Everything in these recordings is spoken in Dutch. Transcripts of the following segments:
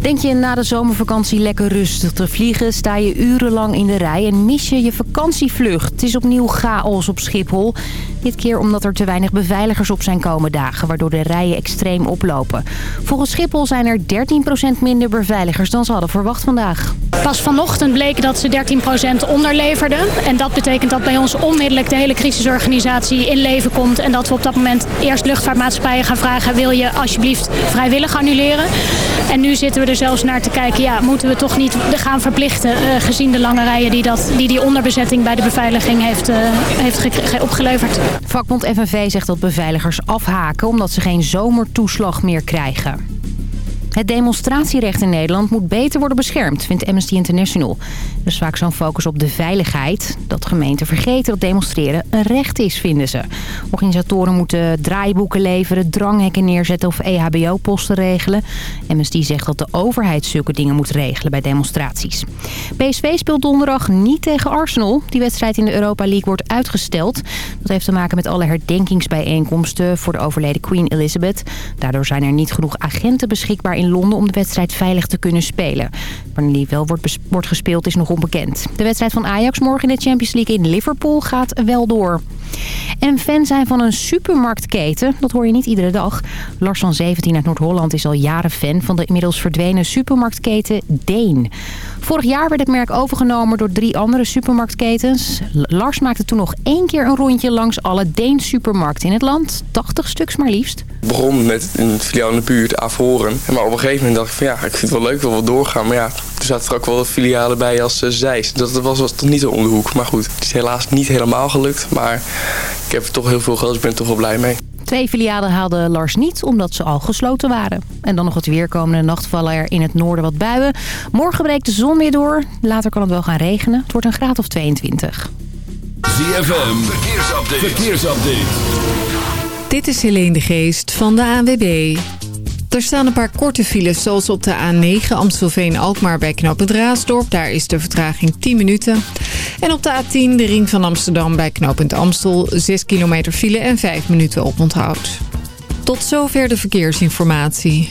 Denk je na de zomervakantie lekker rustig te vliegen... sta je urenlang in de rij en mis je je vakantievlucht. Het is opnieuw chaos op Schiphol. Dit keer omdat er te weinig beveiligers op zijn komen dagen... waardoor de rijen extreem oplopen. Volgens Schiphol zijn er 13% minder beveiligers dan ze hadden verwacht vandaag. Pas vanochtend bleek dat ze 13% onderleverden. En dat betekent dat bij ons onmiddellijk de hele crisisorganisatie in leven komt. En dat we op dat moment eerst luchtvaartmaatschappijen gaan vragen... wil je alsjeblieft vrijwillig annuleren? En nu zitten we er zelfs naar te kijken... ja, moeten we toch niet gaan verplichten... Uh, gezien de lange rijen die, dat, die die onderbezetting bij de beveiliging heeft, uh, heeft opgeleverd. Vakbond FNV zegt dat beveiligers afhaken... omdat ze geen zomertoeslag meer krijgen. Het demonstratierecht in Nederland moet beter worden beschermd, vindt Amnesty International. Er is vaak zo'n focus op de veiligheid. Dat gemeenten vergeten dat demonstreren een recht is, vinden ze. Organisatoren moeten draaiboeken leveren, dranghekken neerzetten of EHBO-posten regelen. Amnesty zegt dat de overheid zulke dingen moet regelen bij demonstraties. PSV speelt donderdag niet tegen Arsenal. Die wedstrijd in de Europa League wordt uitgesteld. Dat heeft te maken met alle herdenkingsbijeenkomsten voor de overleden Queen Elizabeth. Daardoor zijn er niet genoeg agenten beschikbaar in Londen om de wedstrijd veilig te kunnen spelen. Wanneer die wel wordt, wordt gespeeld is nog onbekend. De wedstrijd van Ajax morgen in de Champions League in Liverpool gaat wel door. En fan zijn van een supermarktketen, dat hoor je niet iedere dag. Lars van 17 uit Noord-Holland is al jaren fan van de inmiddels verdwenen supermarktketen Deen. Vorig jaar werd het merk overgenomen door drie andere supermarktketens. Lars maakte toen nog één keer een rondje langs alle Deen supermarkten in het land. 80 stuks maar liefst. Het begon met een filiaal in de buurt, Avoren. Maar op een gegeven moment dacht ik van ja, ik vind het wel leuk, wil wel doorgaan. Maar ja, er zaten er ook wel filialen bij als uh, Zeist. Dat was, was toch niet zo om de hoek. Maar goed, het is helaas niet helemaal gelukt. Maar ik heb er toch heel veel gehad, dus ik ben er toch wel blij mee. Twee filialen haalde Lars niet, omdat ze al gesloten waren. En dan nog het weer komende nacht vallen er in het noorden wat buien. Morgen breekt de zon weer door. Later kan het wel gaan regenen. Het wordt een graad of 22. ZFM, verkeersupdate. verkeersupdate. Dit is Helene de Geest van de ANWB. Er staan een paar korte files, zoals op de A9 Amstelveen-Alkmaar bij knooppunt Raasdorp. Daar is de vertraging 10 minuten. En op de A10 de ring van Amsterdam bij knooppunt Amstel. 6 kilometer file en 5 minuten oponthoud. Tot zover de verkeersinformatie.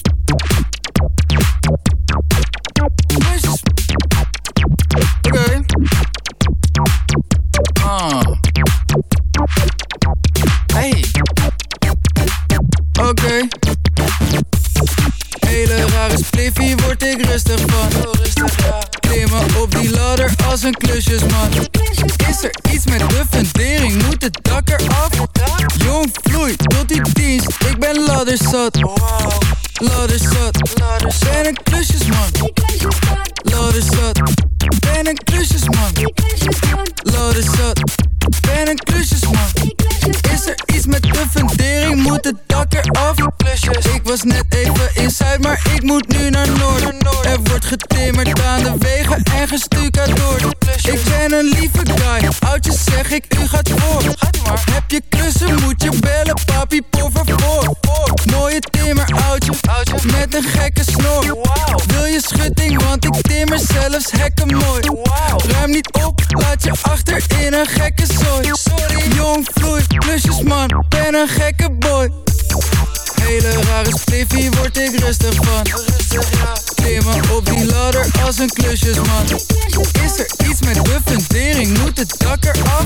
Hele rare spliffie word ik rustig van. Klimmen op die ladder als een klusjesman. Is er iets met de fundering? Moet het dak eraf? Jong vloei tot die dienst. Ik ben ladderzat. Ladderzat. Ben een klusjesman. Ladderzat. Ben een klusjesman. Ladderzat. Ben een klusjesman. Is er iets met de fundering? Moet het? Ik was net even in Zuid, maar ik moet nu naar Noord. Er wordt getimmerd aan de wegen en gestucadoord. Ik ben een lieve guy, oudjes zeg ik, u gaat voor. Heb je klussen, moet je bellen, papi, voor voor. Mooie timmer, oudje, met een gekke snor. Wil je schutting, want ik timmer zelfs hekken mooi. Ruim niet op, laat je achter in een gekke zooi. Sorry, jong vloei, klusjes man, ben een gekke boy hele rare spliffie word ik rustig van. Klimmen op die ladder als een klusjesman Is er iets met de fundering, moet het dak eraf?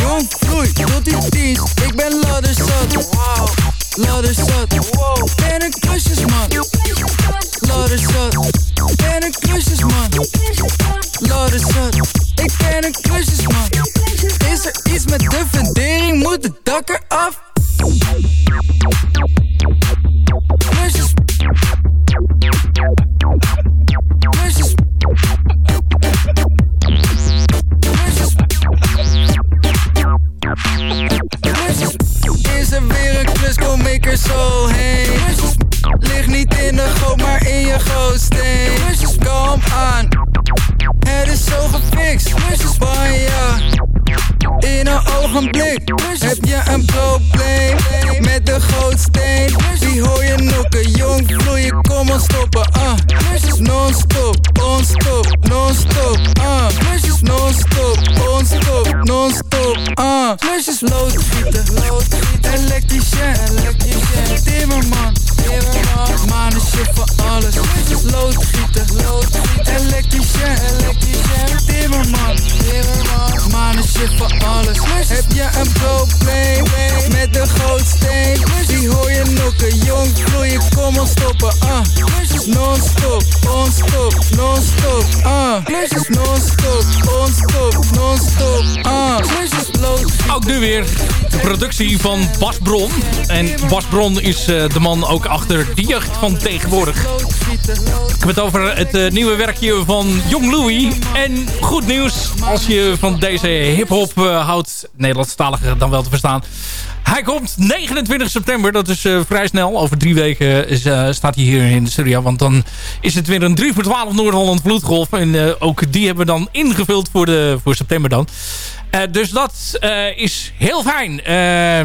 Jong, vloei, tot die dienst, ik ben ladderzat Ladderzat, ben een klusjesman Ladderzat, ben een klusjesman Ladderzat, ik ben een klusjesman Is er iets met de fundering, moet het dak eraf? Is er weer een klus, kom ik zo heen? Lig niet in de goot, maar in je gootsteen. Kom aan, het is zo gefixt. Spanje, in een ogenblik. Heb je een probleem met de gootsteen? Die hoor je noeken, jong vloeien, kom ons stoppen. Non-stop. Uh. Loodgieten, elektricien, timmerman. Manusje voor alles. Loodgieten, elektricien, timmerman. Manusje voor alles. Heb je een probleem met de gootsteen? Die hoor je nokken, jong vloeien, kom ons stoppen. Uh. Non-stop, on-stop, non-stop. Uh. Non-stop, on-stop, non-stop. Uh. Ook nu weer de productie van Bas Bron. En Bas Bron is uh, de man ook achter de jeugd van tegenwoordig. Ik heb het over het uh, nieuwe werkje van Jong Louis. En goed nieuws als je van deze hip-hop uh, houdt. Nederlandstalige dan wel te verstaan. Hij komt 29 september, dat is vrij snel. Over drie weken is, staat hij hier in de studio. Want dan is het weer een 3 voor 12 Noord-Holland vloedgolf. En ook die hebben we dan ingevuld voor, de, voor september dan. Dus dat is heel fijn.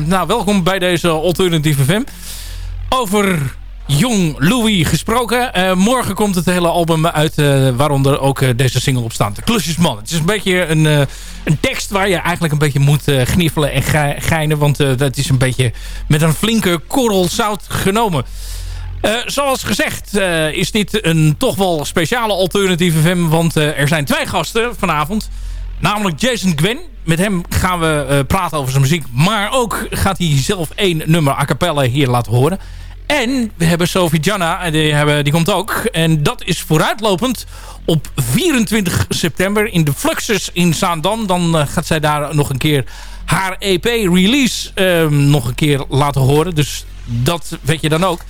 nou, welkom bij deze Alternatieve FM. Over Jong Louis gesproken. Morgen komt het hele album uit, waaronder ook deze single op staat. De Klusjesman. Het is een beetje een, een tekst waar je eigenlijk een beetje moet gniffelen en ge. Want dat is een beetje met een flinke korrel zout genomen. zoals gezegd is dit een toch wel speciale alternatieve film. Want er zijn twee gasten vanavond. Namelijk Jason Gwen. Met hem gaan we praten over zijn muziek. Maar ook gaat hij zelf één nummer a cappella hier laten horen. En we hebben Sophie Janna, die, hebben, die komt ook. En dat is vooruitlopend op 24 september in de Fluxus in Zaandam. Dan uh, gaat zij daar nog een keer haar EP-release uh, nog een keer laten horen. Dus dat weet je dan ook.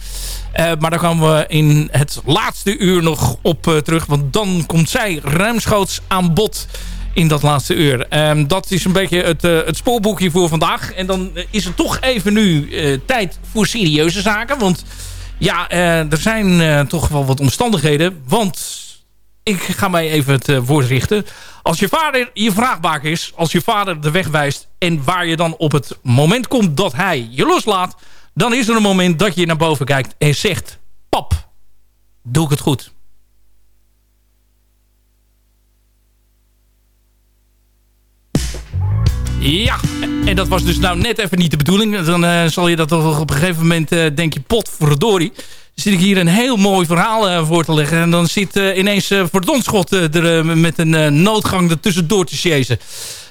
Maar daar komen we in het laatste uur nog op terug. Want dan komt zij ruimschoots aan bod in dat laatste uur. Um, dat is een beetje het, uh, het spoorboekje voor vandaag. En dan is het toch even nu uh, tijd voor serieuze zaken. Want ja, er zijn toch wel wat omstandigheden. Want ik ga mij even het woord richten. Als je vader je vraagbaak is, als je vader de weg wijst... en waar je dan op het moment komt dat hij je loslaat... dan is er een moment dat je naar boven kijkt en zegt... pap, doe ik het goed? Ja, en dat was dus nou net even niet de bedoeling. Dan uh, zal je dat toch op een gegeven moment uh, denk je, pot verdorie. Dan zit ik hier een heel mooi verhaal uh, voor te leggen. En dan zit ineens uh, Verdonschot er met een noodgang ertussendoor te chasen.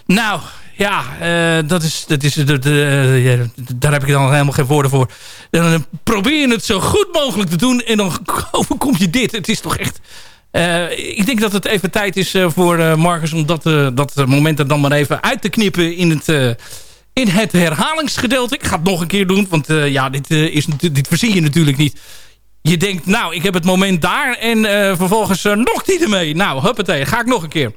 Nou, ja, dat is, dat is, dat, daar heb ik dan helemaal geen woorden voor. Dan probeer je het zo goed mogelijk te doen en dan overkomt je dit. Het is toch echt... Uh, ik denk dat het even tijd is uh, voor uh, Marcus om dat, dat moment er dan maar even uit te knippen in het, in het herhalingsgedeelte. Ik ga het nog een keer doen, want ja, dit, is, dit je natuurlijk niet. Je denkt, nou, ik heb het moment daar en vervolgens nog niet ermee. Nou, huppatee, ga ik nog een keer.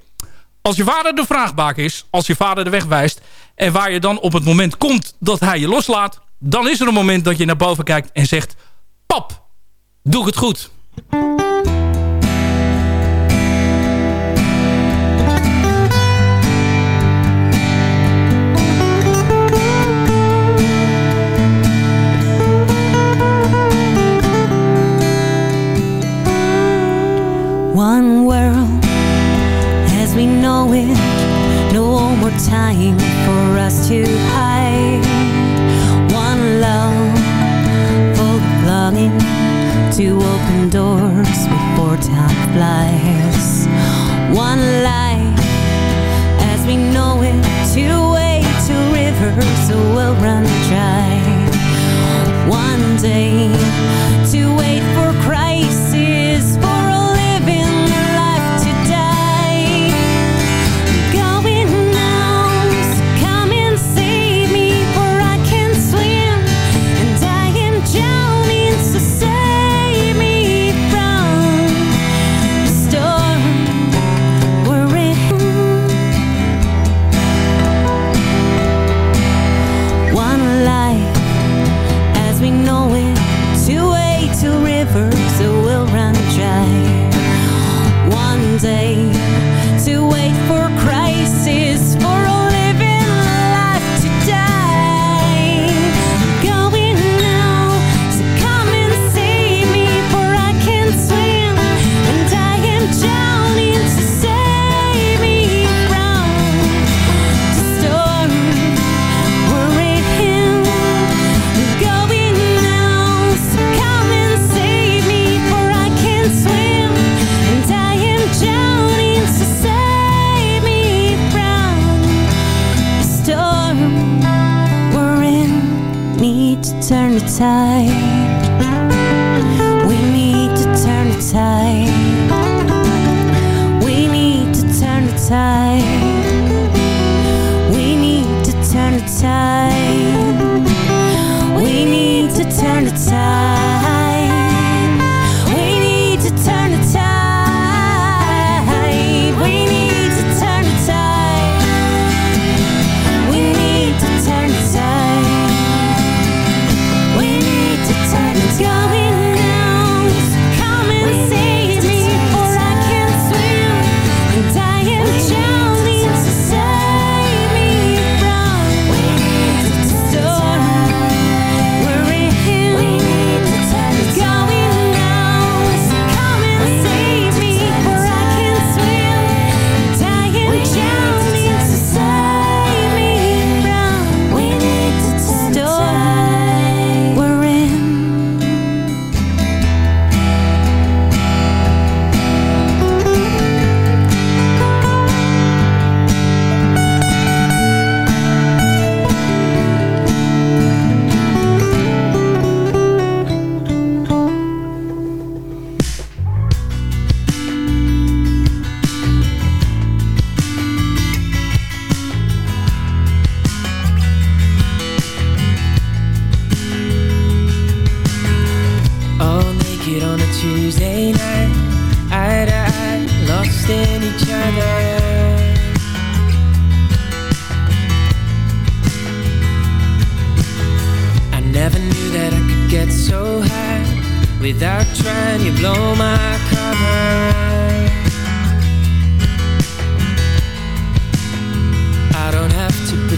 Als je vader de vraagbaak is, als je vader de weg wijst... en waar je dan op het moment komt dat hij je loslaat... dan is er een moment dat je naar boven kijkt en zegt... pap, doe ik het goed.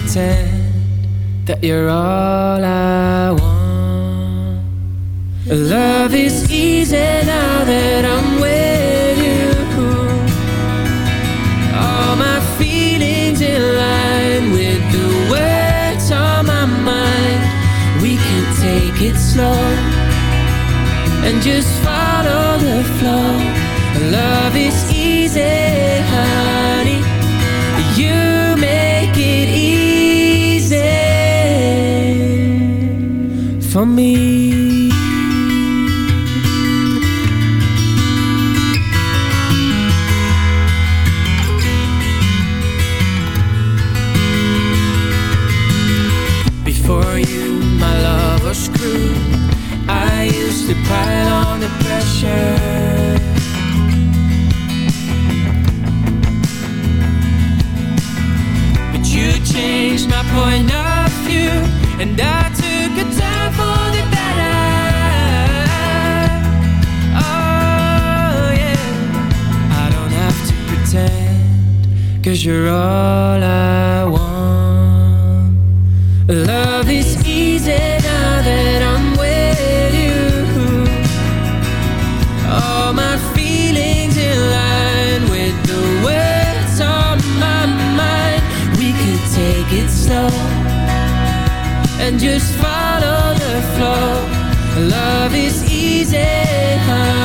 Pretend that you're all I want. Love is easy now that I'm with you. All my feelings in line with the words on my mind. We can take it slow and just follow the flow. Love is easy, me. Before you, my love was cruel. I used to pile on the pressure. But you changed my point of view, and I cause you're all I want. Love is easy now that I'm with you. All my feelings in line with the words on my mind. We could take it slow and just follow the flow. Love is easy, honey.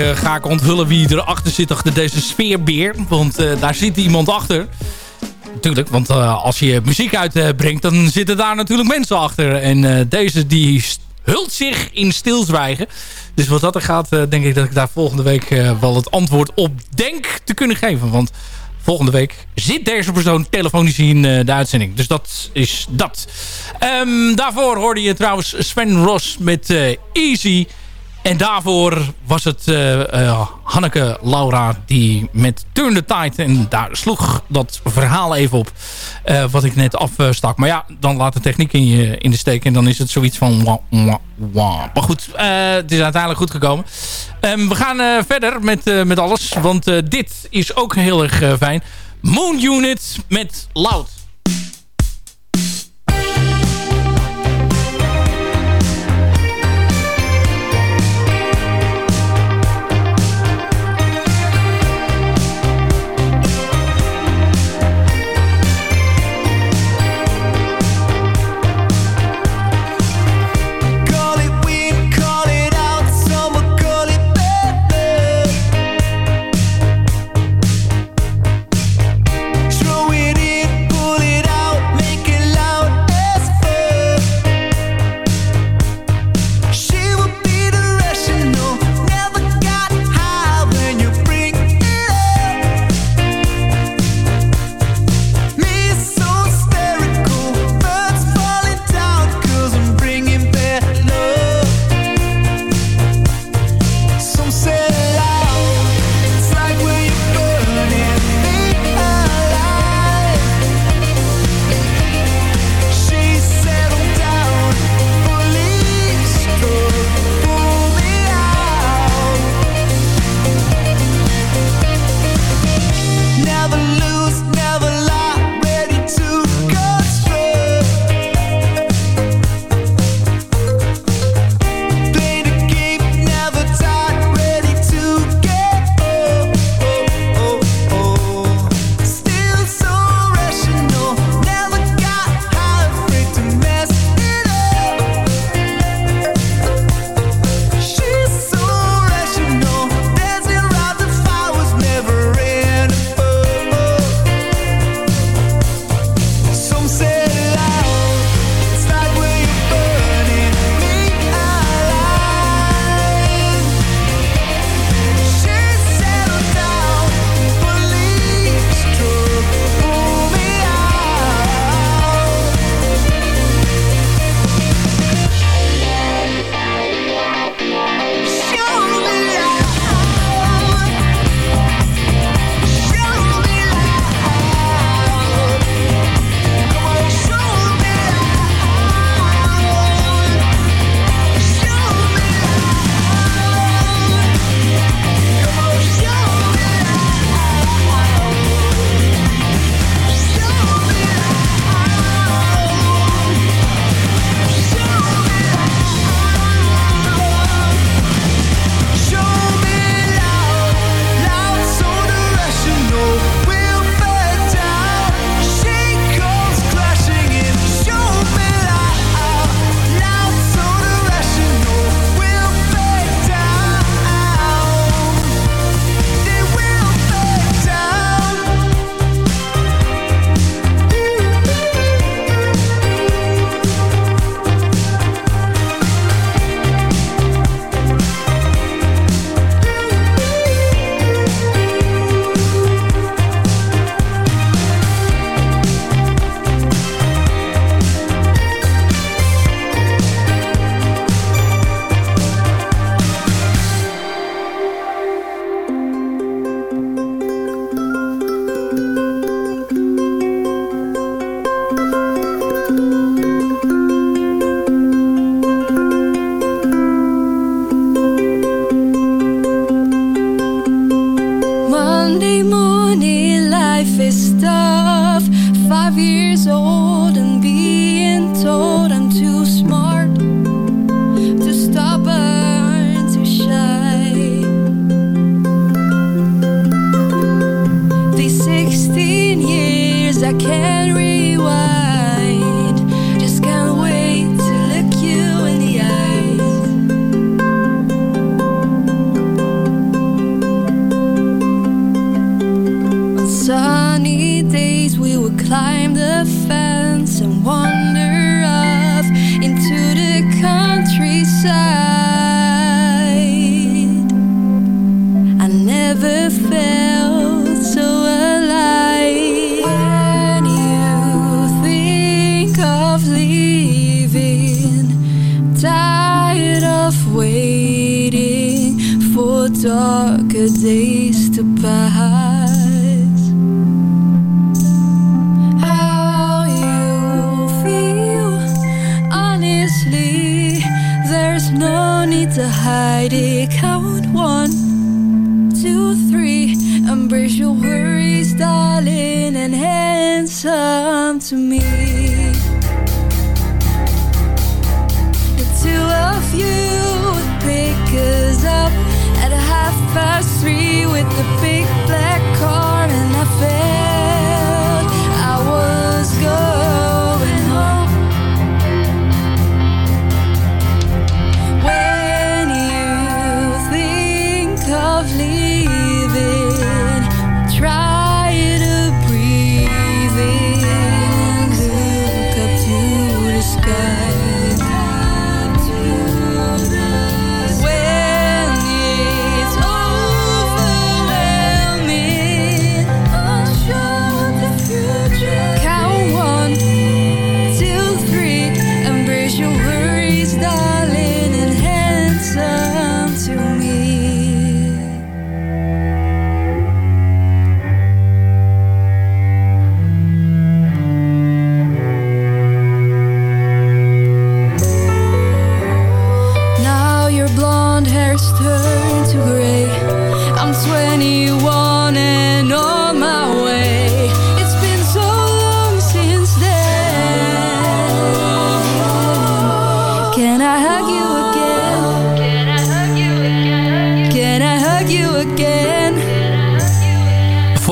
Eh, ga ik onthullen wie erachter zit achter deze speerbeer, Want uh, daar zit iemand achter. Natuurlijk, want als je muziek uitbrengt, dan zitten daar natuurlijk mensen achter. En deze die hult zich in stilzwijgen. Dus wat dat er gaat, denk ik dat ik daar volgende week wel het antwoord op denk te kunnen geven. Want volgende week zit deze persoon telefonisch in de uitzending. Dus dat is dat. Um, daarvoor hoorde je trouwens Sven Ross met Easy. En daarvoor was het uh, Hanneke Laura die met Turn the Tide... en daar sloeg dat verhaal even op wat ik net afstak. Maar ja, dan laat de techniek in, je, in de steek en dan is het zoiets van... Maar goed, het is uiteindelijk goed gekomen. Um, we gaan verder met, met alles, want dit is ook heel erg fijn. Moon Unit met Loud. It. Count one, two, three, embrace your worries, darling, and handsome to me. The two of you pick us up at half past three with the big black car, and I felt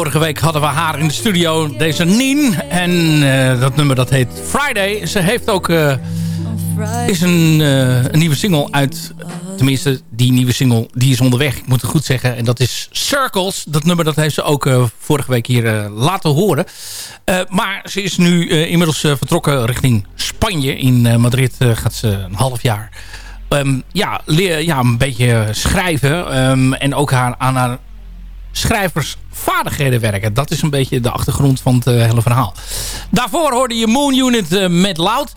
Vorige week hadden we haar in de studio, deze Nien. En eh, dat nummer dat heet Friday. Ze heeft ook eh, is een, eh, een nieuwe single uit. Tenminste, die nieuwe single die is onderweg. Ik moet het goed zeggen. En dat is Circles. Dat nummer dat heeft ze ook vorige week hier laten horen. Maar ze is nu inmiddels vertrokken richting Spanje. In Madrid gaat ze een half jaar ehm, ja, leer, ja, een beetje schrijven. ehm, en ook haar, aan haar schrijversvaardigheden werken. Dat is een beetje de achtergrond van het eh, hele verhaal. Daarvoor hoorde je Moon Unit eh, met Loud.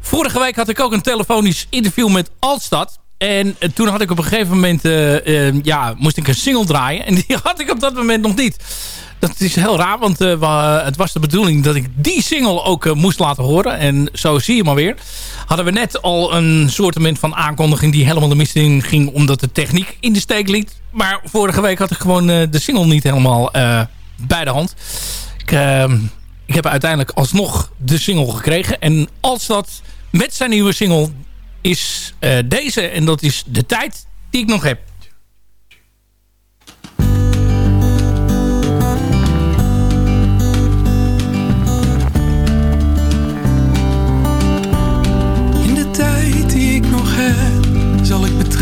Vorige week had ik ook een telefonisch interview met Altstad. En eh, toen had ik op een gegeven moment... ja, moest ik een single draaien. En die had ik op dat moment nog niet. Dat is heel raar, want wa- het was de bedoeling dat ik die single ook eh, moest laten horen. En zo zie je maar weer. Hadden we net al een soortement van aankondiging die helemaal de mist in ging... omdat de techniek in de steek liet. Maar vorige week had ik gewoon eh, de single niet helemaal bij de hand. Ik, eh, ik heb uiteindelijk alsnog de single gekregen. En als dat met zijn nieuwe single is deze. En dat is de tijd die ik nog heb.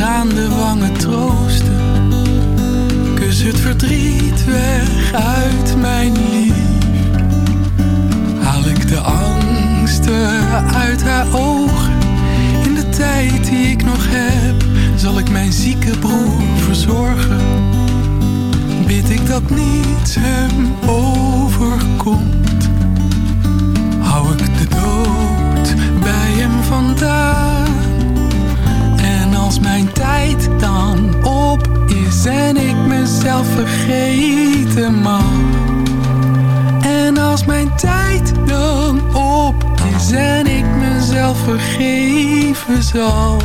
Betraande wangen troosten. Kus het verdriet weg uit mijn lief. Haal ik de angsten uit haar ogen. In de tijd die ik nog heb, zal ik mijn zieke broer verzorgen. Bid ik dat niets hem overkomt. Hou ik de dood bij hem vandaan. Als mijn tijd dan op is en ik mezelf vergeten mag. En als mijn tijd dan op is en ik mezelf vergeven zal.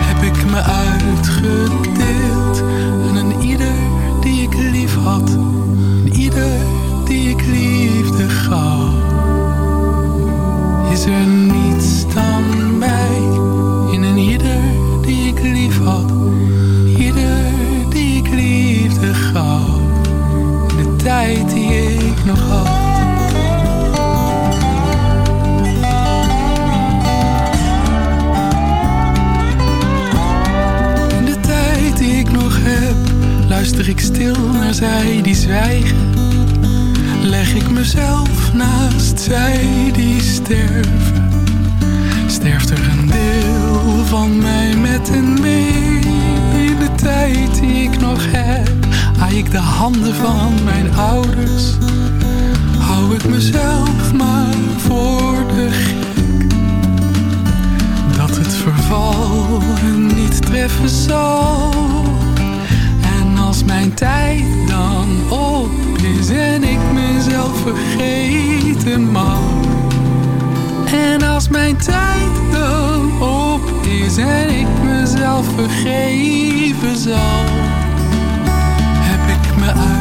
Heb ik me uitgedeeld maar zij die zwijgen, leg ik mezelf naast zij die sterven. Sterft er een deel van mij met en mee, de tijd die ik nog heb. Aai ik de handen van mijn ouders, hou ik mezelf maar voor de gek. Dat het verval hen niet treffen zal mijn tijd dan op is en ik mezelf vergeten mag. En als mijn tijd dan op is en ik mezelf vergeven zal, heb ik me uit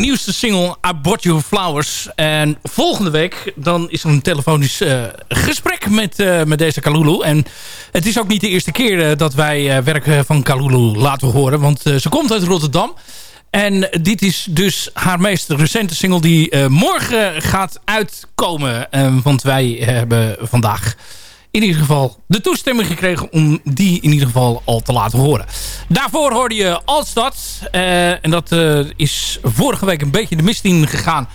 nieuwste single I Bought You Flowers. En volgende week dan is er een telefonisch uh, gesprek met, uh, met deze Kalulu. En het is ook niet de eerste keer uh, dat wij werk van Kalulu laten horen. Want ze komt uit Rotterdam. En dit is dus haar meest recente single die morgen gaat uitkomen. want wij hebben vandaag in ieder geval de toestemming gekregen om die in ieder geval al te laten horen. Daarvoor hoorde je Alstad. Uh, en dat uh, is vorige week een beetje de mist in gegaan.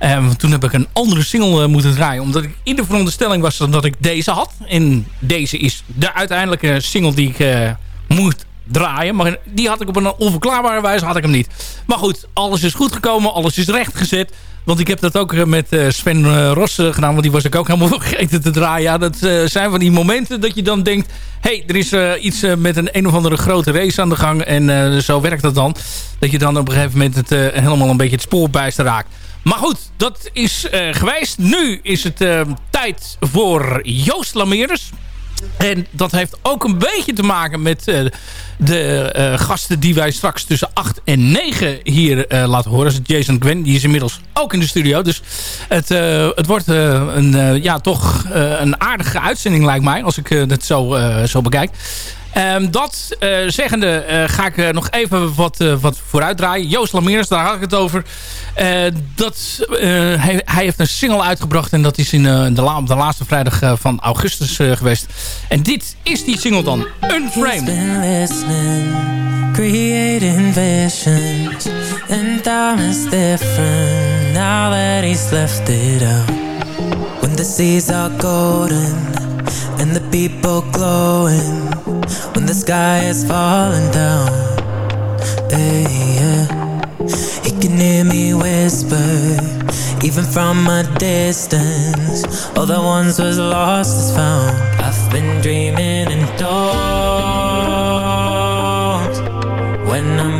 Uh, toen heb ik een andere single moeten draaien. Omdat ik in de veronderstelling was dat ik deze had. En deze is de uiteindelijke single die ik moet draaien. Maar die had ik op een onverklaarbare wijze had ik hem niet. Maar goed, alles is goed gekomen. Alles is rechtgezet. Want ik heb dat ook eh, met eh, Sven eh, Ross gedaan. Want die was ik ook helemaal vergeten te draaien. Ja, dat zijn van die momenten dat je dan denkt... hé, hey, er is iets met een een of andere grote race aan de gang. En zo werkt dat dan. Dat je dan op een gegeven moment het, helemaal een beetje het spoor bijster raakt. Maar goed, dat is geweest. Nu is het tijd voor Joost Lameres. En dat heeft ook een beetje te maken met uh, de uh, gasten die wij straks tussen 8 en 9 hier uh, laten horen. Dat is Jason Gwen, die is inmiddels ook in de studio. Dus het, het wordt een, ja, toch een aardige uitzending lijkt mij, als ik het zo, zo bekijk. Um, dat uh, zeggende uh, ga ik uh, nog even wat, wat vooruit draaien. Joost Lameers, daar had ik het over. dat, hij, hij, heeft een single uitgebracht en dat is in de, la de laatste vrijdag van augustus geweest. En dit is die single dan, Unframed. creating visions And time is different now that he's left it out When the seas are golden and the people glowing when the sky is falling down. Hey, yeah. He can hear me whisper, even from a distance. All that once was lost is found. I've been dreaming in dawn when I'm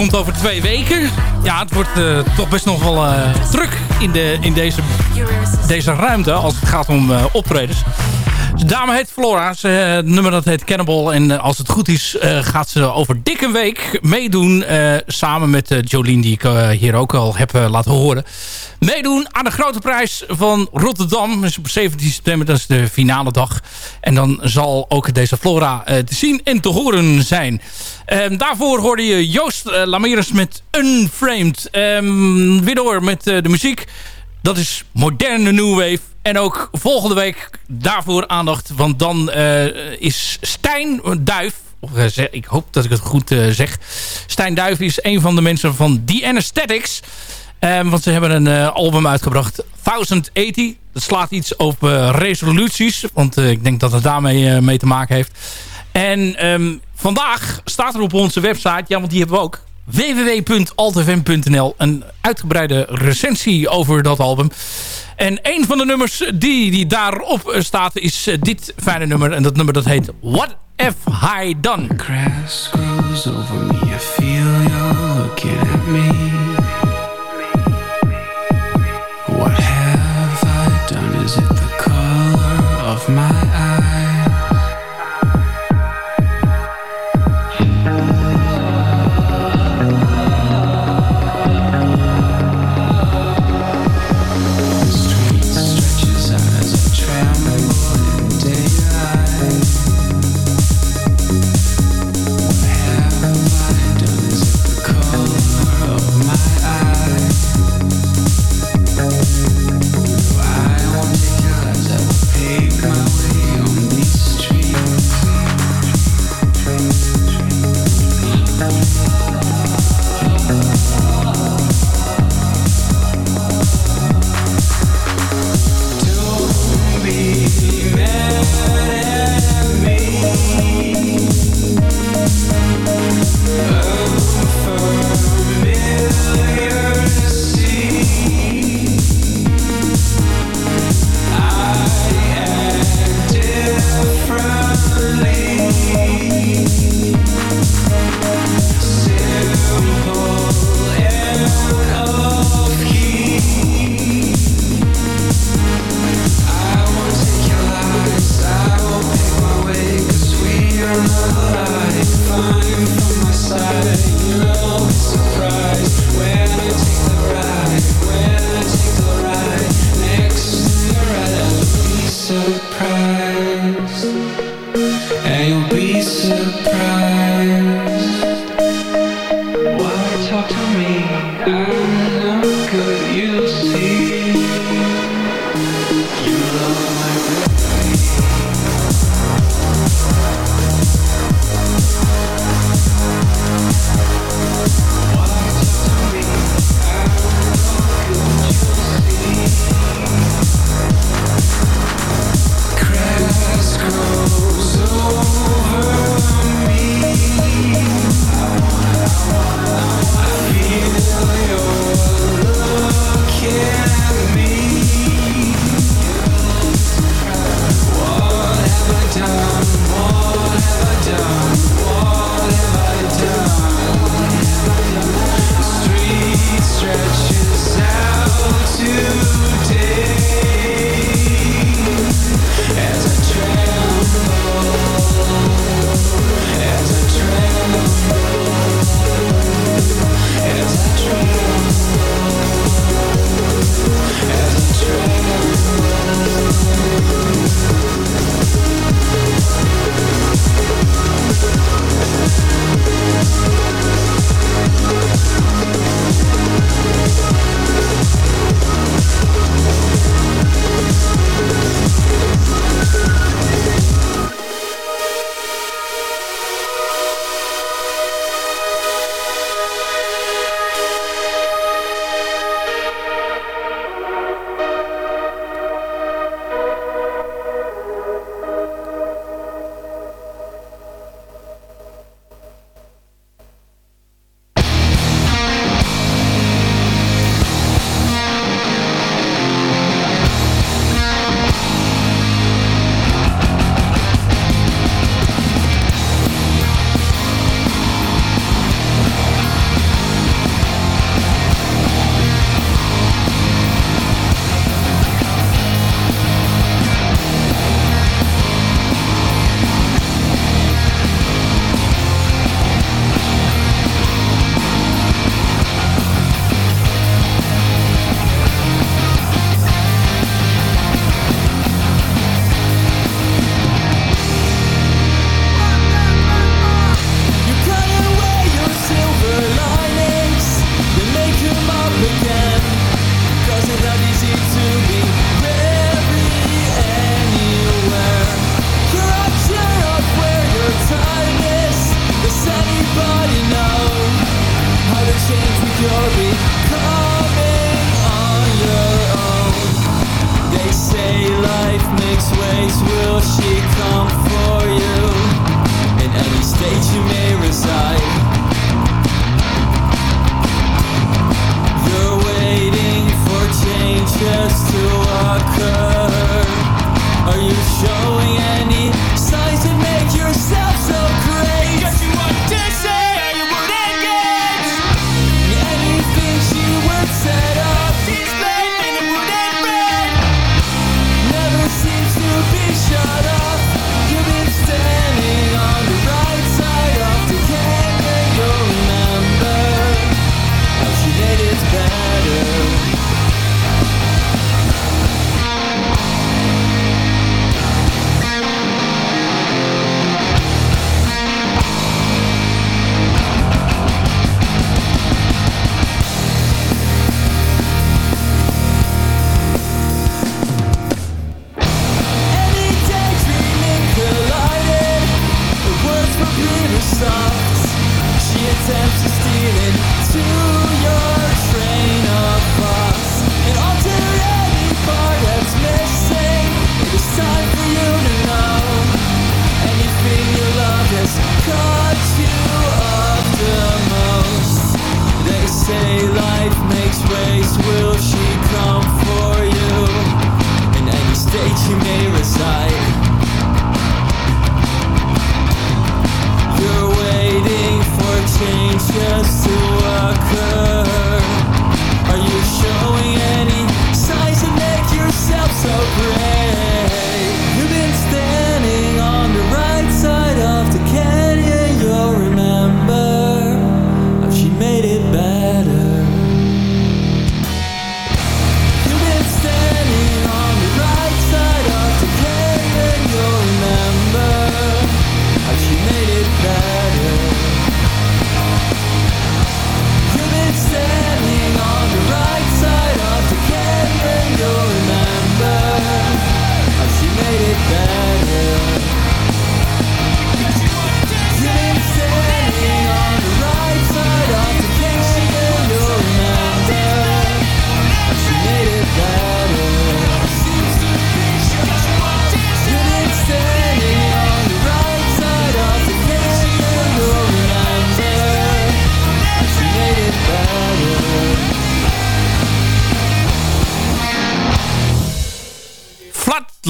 komt over twee weken. Ja, het wordt eh, toch best nog wel eh, druk in, de, in deze, deze ruimte als het gaat om eh, optredens. De dame heet Flora. Ze, nummer dat heet Cannibal. En als het goed is gaat ze over dikke week meedoen. samen met Jolien die ik hier ook al heb laten horen. Meedoen aan de grote prijs van Rotterdam. Dus op 17 september, dat is de finale dag. En dan zal ook deze Flora eh, te zien en te horen zijn. Ehm, daarvoor hoorde je Joost uh, Lameres met Unframed. Ehm, weer door met eh, de muziek. Dat is moderne new wave. En ook volgende week daarvoor aandacht. Want dan eh, is Stijn Duif... Eh, ik hoop dat ik het goed eh, zeg. Stijn Duif is een van de mensen van The Anesthetics. Ehm, want ze hebben een eh, album uitgebracht. 1080. Dat slaat iets op eh, resoluties. Want eh, ik denk dat het daarmee mee te maken heeft. En ehm, vandaag staat er op onze website... Ja, want die hebben we ook www.altfm.nl een uitgebreide recensie over dat album. En een van de nummers die, die daarop staat is dit fijne nummer. En dat nummer dat heet What Have I Done? Grass grows over me. I feel you looking at me.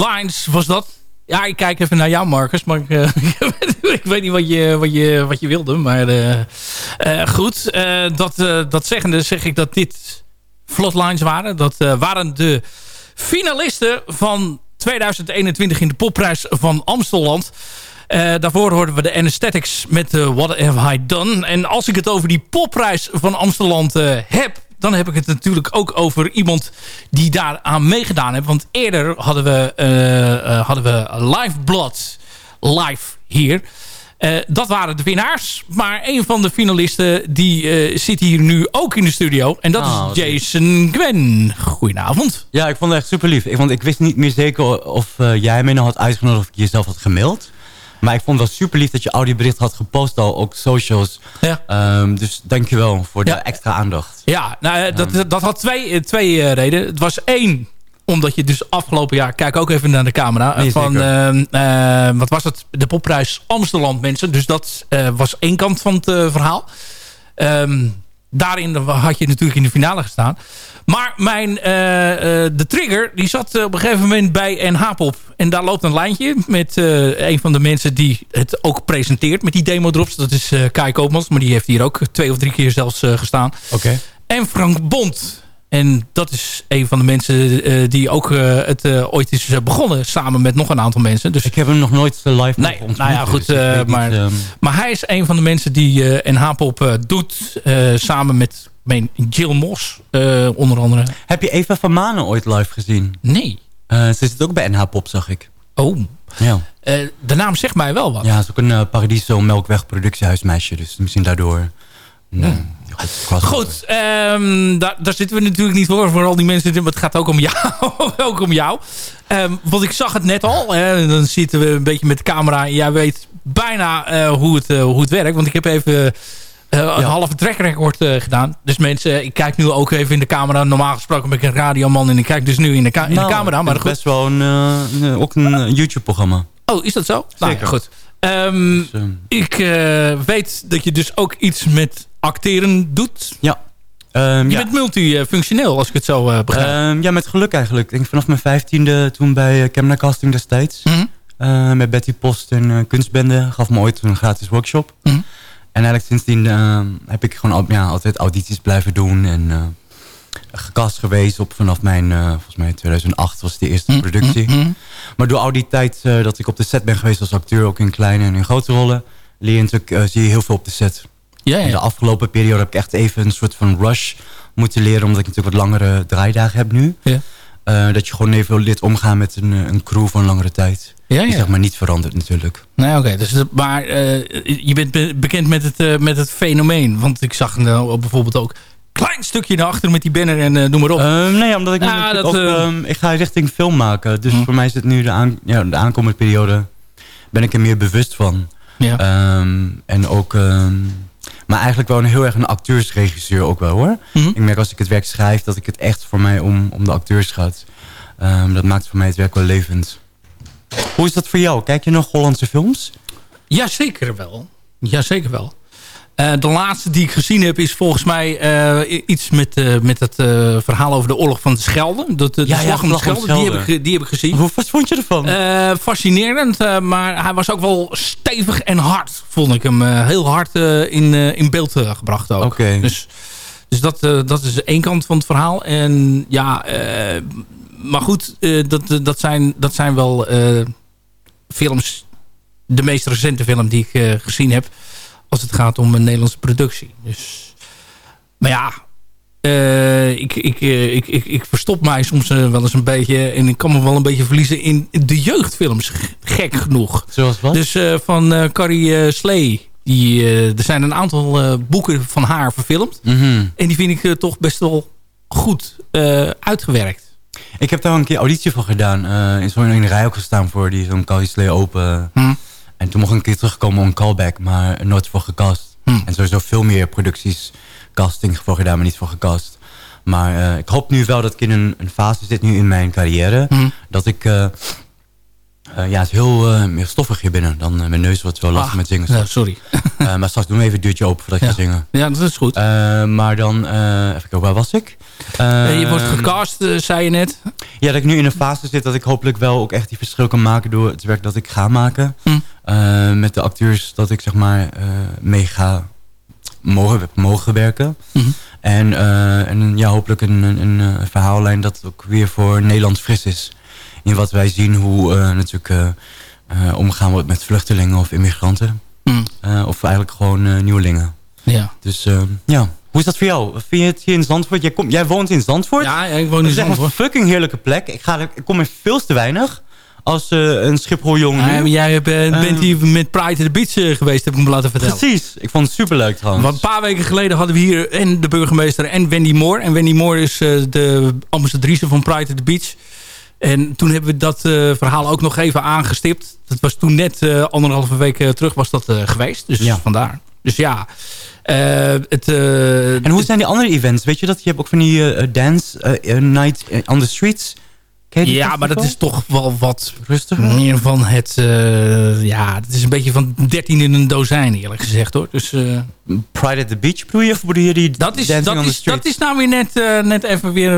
Flatlines was dat. Ja, ik kijk even naar jou, Marcus. Maar ik, eh, ik weet niet wat je, wat je, wat je wilde. Maar eh, eh, goed, dat, dat zeggende zeg ik dat dit Flatlines waren. Dat waren de finalisten van 2021 in de popprijs van Amstelland. Eh, daarvoor hoorden we de Anesthetics met What Have I Done. En als ik het over die popprijs van Amstelland eh, heb... dan heb ik het natuurlijk ook over iemand die daar aan meegedaan heeft. Want eerder hadden we, eh, eh, hadden we Live Blood live hier... Eh, dat waren de winnaars. Maar een van de finalisten die eh, zit hier nu ook in de studio. En dat Ah, is Jason Gwen. Goedenavond. Ja, ik vond het echt super lief. Ik, want ik wist niet meer zeker of jij mij nog had uitgenodigd of ik jezelf had gemaild. Maar ik vond het wel super lief dat je audiobericht had gepost al, ook socials. Ja. Ehm, dus dankjewel voor de extra aandacht. Ja, nou, eh, dat, dat had twee, eh, twee eh, redenen. Het was één, omdat je dus afgelopen jaar... Kijk ook even naar de camera. Nee, van, zeker. eh, eh, wat was het? De popprijs Amsterdam mensen. Dus dat was één kant van het verhaal. Ehm, daarin had je natuurlijk in de finale gestaan. Maar mijn, eh, eh, de trigger die zat eh, op een gegeven moment bij NH-pop. En daar loopt een lijntje met een van de mensen die het ook presenteert met die demo-drops. Dat is Kai Koopmans, maar die heeft hier ook twee of drie keer zelfs gestaan. Oké. En Frank Bond. En dat is een van de mensen eh, die ook eh, het eh, ooit is begonnen. Samen met nog een aantal mensen. Dus Ik heb hem nog nooit live Nee, nou ja, goed. dus niet, maar, ehm, maar hij is een van de mensen die NH-pop doet. samen met mijn Jill Moss, onder andere. Heb je Eva van Manen ooit live gezien? Nee. Ze zit ook bij NH Pop, zag ik. Oh. Ja. De naam zegt mij wel wat. Ja, ze is ook een Paradiso Melkweg productiehuismeisje. Dus misschien daardoor... Nee, goed, ik Goed, ehm, daar, daar zitten we natuurlijk niet voor. Voor al die mensen. Maar het gaat ook om jou. ook om jou. Ehm, want ik zag het net al. Hè, dan zitten we een beetje met de camera. En jij weet bijna eh, hoe, het, eh, hoe het werkt. Want ik heb even eh, een halve trackrecord uh, gedaan. Dus mensen, ik kijk nu ook even in de camera. Normaal gesproken ben ik een radioman en ik kijk dus nu in de, in Nou, de camera. Maar het goed. is best wel een, eh, ook een YouTube-programma. Oh, is dat zo? Nou, Zeker. goed. Ehm, ik eh, weet dat je dus ook iets met acteren doet. Ja. Ehm, Je ja. bent multifunctioneel, als ik het zo eh, begrijp. Ehm, ja, met geluk eigenlijk. Ik denk vanaf mijn vijftiende toen bij uh, Camera Casting destijds. Mhm. Eh, met Betty Post en eh, Kunstbende. Gaf me ooit een gratis workshop. Mhm. En eigenlijk sindsdien eh, heb ik gewoon ja, altijd audities blijven doen. En eh, gecast geweest op vanaf mijn, eh, volgens mij 2008 was de eerste productie. mhm. Maar door al die tijd eh, dat ik op de set ben geweest als acteur, ook in kleine en in grote rollen, leer je natuurlijk, eh, zie je heel veel op de set. Ja, ja. In de afgelopen periode heb ik echt even een soort van rush moeten leren, omdat ik natuurlijk wat langere draaidagen heb nu. Ja. Eh, dat je gewoon even leert omgaan met een, eh, een crew van langere tijd. Ja, Die zeg maar niet verandert natuurlijk. Nee, oké. dus, maar eh, je bent be- bekend met het, met het fenomeen. Want ik zag nou bijvoorbeeld ook een klein stukje naar achter met die banner en eh, noem maar op. Nee, omdat ik, Ja, dat, ook, ehm, ik ga richting film maken. Dus Hm. voor mij is het nu de, aan, ja, de aankomende periode. Ben ik er meer bewust van. Ja. Ehm, en ook... ehm, maar eigenlijk wel een heel erg een acteursregisseur ook wel hoor. Mhm. Ik merk als ik het werk schrijf dat ik het echt voor mij om, om de acteurs gaat. Ehm, dat maakt voor mij het werk wel levend. Hoe is dat voor jou? Kijk je nog Hollandse films? Jazeker wel. Jazeker wel. Eh, de laatste die ik gezien heb is volgens mij eh, iets met, eh, met het verhaal over de oorlog van de Schelde. Dat, de Ja, slag de Slag om de Schelde. Die heb, ik, die heb ik gezien. Hoe, wat vond je ervan? Fascinerend, maar hij was ook wel stevig en hard, vond ik hem. heel hard in, in beeld gebracht ook. Dus, dus dat, dat is één kant van het verhaal. En ja, maar goed, dat, dat, zijn, dat zijn wel films, de meest recente film die ik gezien heb, als het gaat om een Nederlandse productie. Dus, maar ja, eh, ik, ik, eh, ik, ik, ik verstop mij soms eh, wel eens een beetje. En ik kan me wel een beetje verliezen in de jeugdfilms. Gek genoeg. Zoals wat? Dus van Carrie Slee. Die, er zijn een aantal boeken van haar verfilmd. Mhm. En die vind ik toch best wel goed uitgewerkt. Ik heb daar een keer auditie voor gedaan. in zo'n rij ook gestaan voor die zo'n Callie Slee open. Hm. En toen mocht ik een keer terugkomen om een callback, maar nooit voor gecast. Hm. En sowieso veel meer producties casting voor gedaan, maar niet voor gecast. Maar eh, ik hoop nu wel dat ik in een, een fase zit nu in mijn carrière. Hm. Dat ik... eh, eh, ja, het is heel meer stoffig hier binnen. Dan mijn neus wordt wel lastig Ah, met zingen. ja, sorry. Maar straks doen we even een duurtje open voordat Ja. je zingen. Ja, dat is goed. Maar dan, even kijken, waar was ik? Je wordt Ehm, gecast, zei je net. ja, dat ik nu in een fase zit dat ik hopelijk wel ook echt die verschil kan maken door het werk dat ik ga maken. Hm. Eh, met de acteurs dat ik zeg maar eh, mee ga mogen, mogen werken. Mhm. En, eh, en ja, hopelijk een, een, een verhaallijn dat ook weer voor Nederland fris is. In wat wij zien hoe natuurlijk omgaan wordt met vluchtelingen of immigranten. Hm. Eh, of eigenlijk gewoon nieuwelingen. Ja. Dus ja, hoe is dat voor jou? Vind je het hier in Zandvoort? Jij, komt, jij woont in Zandvoort? Ja, ik woon in is echt een Zandvoort. fucking heerlijke plek. Ik, ga, ik kom er veel te weinig als eh, een Schipholjongen Ja, maar jij Eh, bent hier met Pride to the Beach eh, geweest, heb ik me laten vertellen. Precies. Ik vond het superleuk trouwens. Want een paar weken geleden hadden we hier en de burgemeester en Wendy Moore. En Wendy Moore is eh, de ambassadrice van Pride to the Beach. En toen hebben we dat verhaal ook nog even aangestipt. Dat was toen net anderhalve week terug was dat geweest. Dus Ja. vandaar. Dus ja. het, En hoe zijn die andere events? Weet je dat? Je hebt ook van die dance night on the streets. Ken je die ja, maar dat is toch wel wat Rustiger? meer van het... eh, ja, het is een beetje van 13 in een dozijn eerlijk gezegd hoor. Dus... eh, Pride at the Beach bedoel je? Of bedoel je die Dat is, dat, on the is, dat is nou weer net, eh, net even weer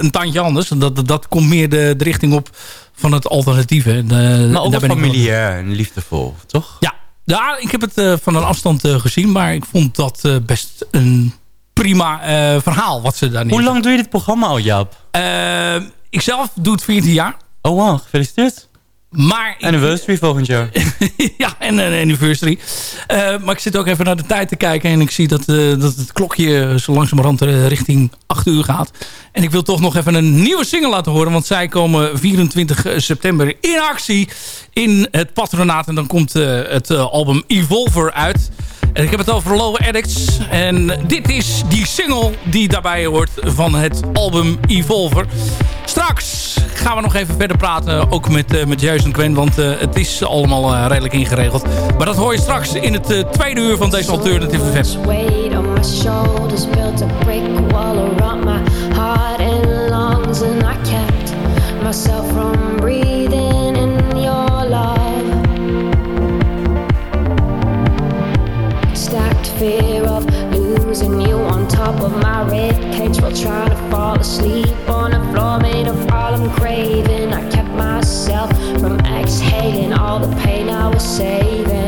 een tandje anders. Dat, dat, dat komt meer de, de richting op van het alternatieve. De, maar ook daar ben familiair en liefdevol, toch? Ja, ja, ik heb het eh, van een afstand eh, gezien. Maar ik vond dat eh, best een prima eh, verhaal wat ze daar Hoe neerzetten. lang doe je dit programma al, Jaap? Eh, ik zelf doe het 14 jaar. Oh wow, gefeliciteerd. Maar ik- Anniversary volgend jaar. ja, en een anniversary. Eh, maar ik zit ook even naar de tijd te kijken. En ik zie dat, eh, dat het klokje zo langzamerhand eh, richting 8 uur gaat. En ik wil toch nog even een nieuwe single laten horen. Want zij komen 24 september in actie in het patronaat. En dan komt het album Evolver uit. En ik heb het over Low Addicts. En dit is die single die daarbij hoort van het album Evolver. Straks gaan we nog even verder praten. Ook met, uh, met Jason Gwen, want uh, het is allemaal uh, redelijk ingeregeld. Maar dat hoor je straks in het tweede uur van deze Alternative FM. Weight on my top of my rib cage while trying to fall asleep on a floor made of all I'm craving. I kept myself from exhaling all the pain I was saving.